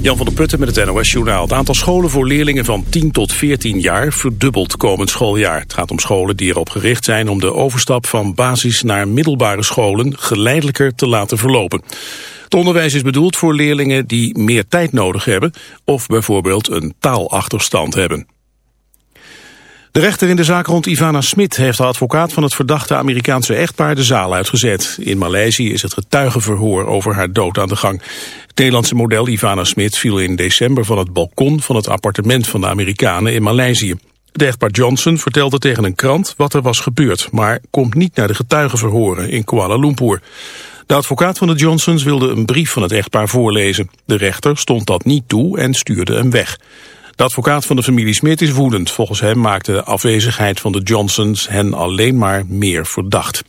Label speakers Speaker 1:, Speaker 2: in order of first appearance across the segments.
Speaker 1: Jan van der Putten met het NOS-journaal. Het aantal scholen voor leerlingen van 10 tot 14 jaar verdubbelt komend schooljaar. Het gaat om scholen die erop gericht zijn om de overstap van basis naar middelbare scholen geleidelijker te laten verlopen. Het onderwijs is bedoeld voor leerlingen die meer tijd nodig hebben of bijvoorbeeld een taalachterstand hebben. De rechter in de zaak rond Ivana Smit heeft de advocaat van het verdachte Amerikaanse echtpaar de zaal uitgezet. In Maleisië is het getuigenverhoor over haar dood aan de gang. Het Nederlandse model Ivana Smit viel in december van het balkon van het appartement van de Amerikanen in Maleisië. De echtpaar Johnson vertelde tegen een krant wat er was gebeurd, maar komt niet naar de getuigenverhoren in Kuala Lumpur. De advocaat van de Johnsons wilde een brief van het echtpaar voorlezen. De rechter stond dat niet toe en stuurde hem weg. De advocaat van de familie Smit is woedend. Volgens hem maakte de afwezigheid van de Johnsons hen alleen maar meer verdacht.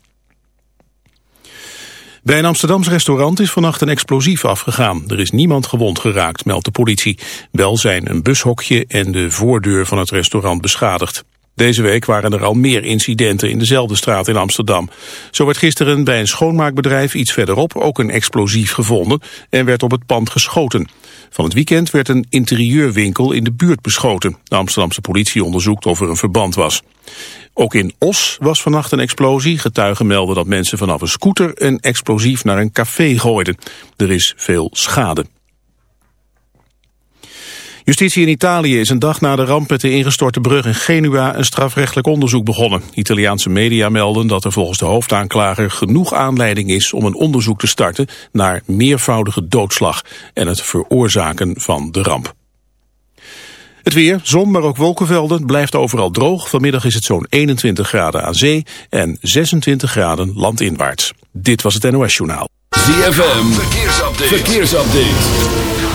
Speaker 1: Bij een Amsterdams restaurant is vannacht een explosief afgegaan. Er is niemand gewond geraakt, meldt de politie. Wel zijn een bushokje en de voordeur van het restaurant beschadigd. Deze week waren er al meer incidenten in dezelfde straat in Amsterdam. Zo werd gisteren bij een schoonmaakbedrijf iets verderop ook een explosief gevonden en werd op het pand geschoten. Van het weekend werd een interieurwinkel in de buurt beschoten. De Amsterdamse politie onderzoekt of er een verband was. Ook in Os was vannacht een explosie. Getuigen melden dat mensen vanaf een scooter een explosief naar een café gooiden. Er is veel schade. Justitie in Italië is een dag na de ramp met de ingestorte brug in Genua een strafrechtelijk onderzoek begonnen. Italiaanse media melden dat er volgens de hoofdaanklager genoeg aanleiding is om een onderzoek te starten naar meervoudige doodslag en het veroorzaken van de ramp. Het weer, zon, maar ook wolkenvelden, blijft overal droog. Vanmiddag is het zo'n 21 graden aan zee en 26 graden landinwaarts. Dit was het NOS Journaal.
Speaker 2: ZFM, verkeersupdate. verkeersupdate.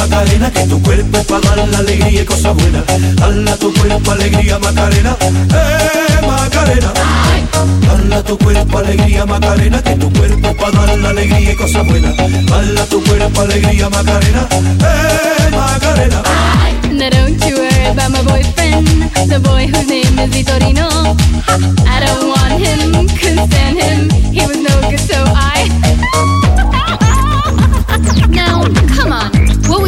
Speaker 3: Macarena, que tu cuerpo para dar la alegría y cosas buenas. Hala tu cuerpo alegría Macarena, eh Macarena. Hala tu cuerpo alegría Macarena, que tu cuerpo para dar la alegría y cosas buenas. Hala tu cuerpo alegría Macarena, eh Macarena.
Speaker 4: Now don't you worry about my boyfriend, the boy whose name is Vitorino. I don't want him, couldn't stand him, he was no good, so I. now, come on, what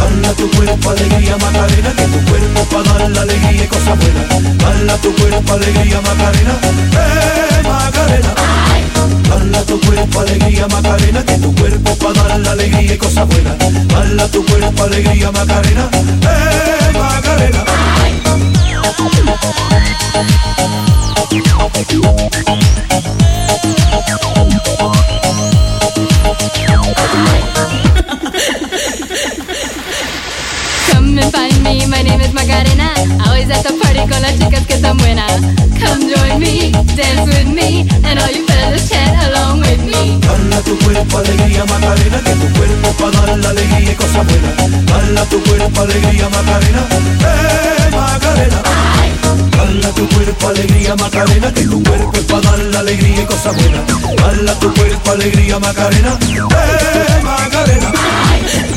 Speaker 3: Hala tu cuerpo alegría Macarena, que tu cuerpo para dar la alegría y cosas buenas. Hala tu cuerpo alegría Macarena, eh Macarena. Hala tu cuerpo alegría Macarena, que tu cuerpo para dar la alegría y cosas buenas. Hala tu cuerpo alegría Macarena, eh Macarena.
Speaker 4: Come name is Macarena. Always at the party con las chicas que están buenas. Come join me, dance with me, and all you fellas chat along with me.
Speaker 3: Hala tu cuerpo alegría Macarena, que tu cuerpo para dar la alegría y cosas buenas. Hala tu cuerpo alegría Macarena, eh Macarena. Hala tu cuerpo alegría Macarena, que tu cuerpo es para dar la alegría y cosas buenas. Hala tu cuerpo alegría Macarena, eh Macarena.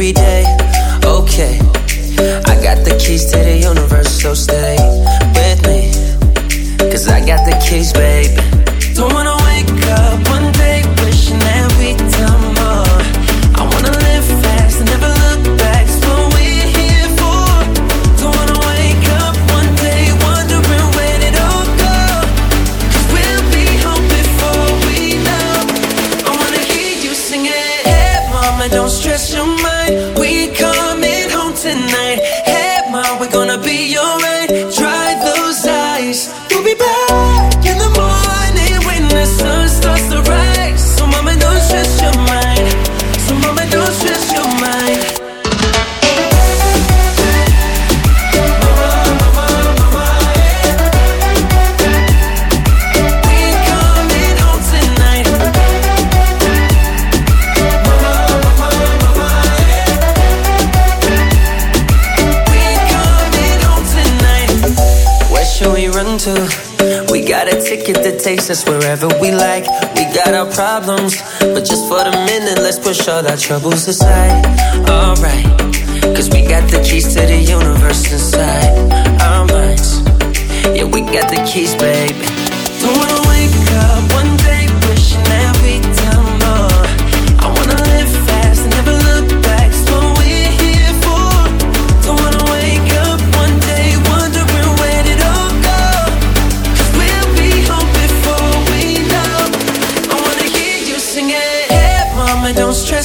Speaker 5: every day? Push all our troubles aside.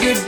Speaker 5: good.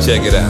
Speaker 6: check it out.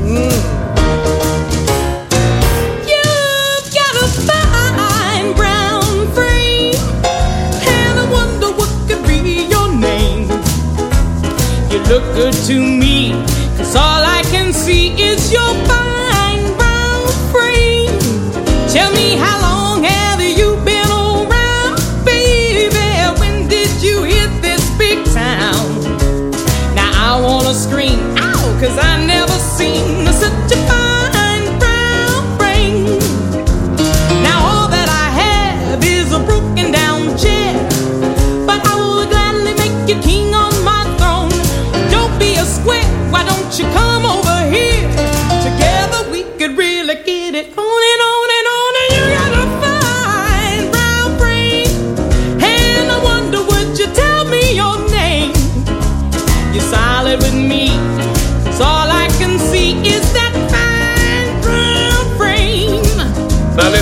Speaker 7: Look good to me. Cause all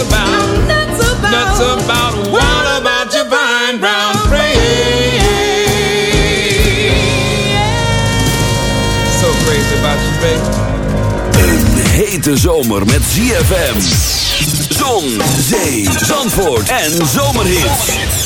Speaker 7: about,
Speaker 6: about,
Speaker 7: nuts about,
Speaker 6: what about your vine brown praise? So crazy about you, baby.
Speaker 2: Een hete zomer met ZFM. Zon, zee, zandvoort en zomerhit.